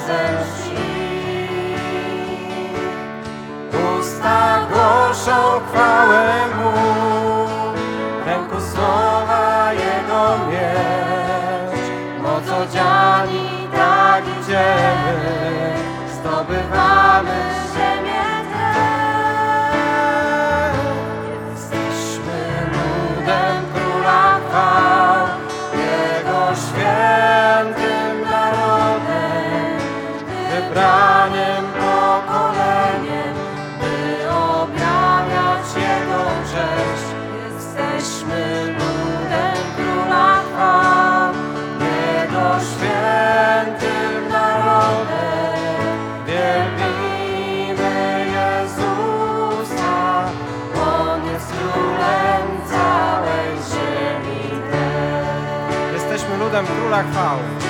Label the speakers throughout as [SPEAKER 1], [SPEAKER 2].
[SPEAKER 1] wsi. Usta głoszą chwałę Mu, ręku słowa Jego miecz. Moc odziani tak idziemy, zdobywamy ziemię tę. Jesteśmy ludem Króla chwał, Jego świętym wybraniem pokoleniem, by objawiać Jego cześć. Jesteśmy ludem Króla chwał, Jego świętym narodem, wielbimy Jezusa, On jest Królem całej ziemi tej. Jesteśmy ludem Króla chwał.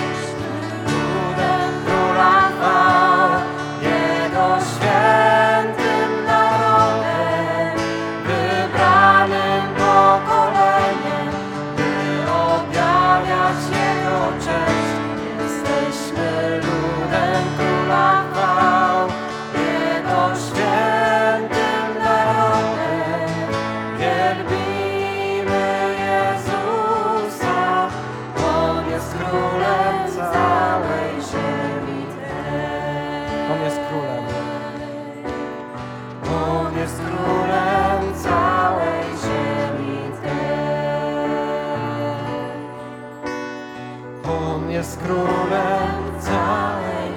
[SPEAKER 1] On jest Królem. On jest Królem całej ziemi tej. On jest Królem całej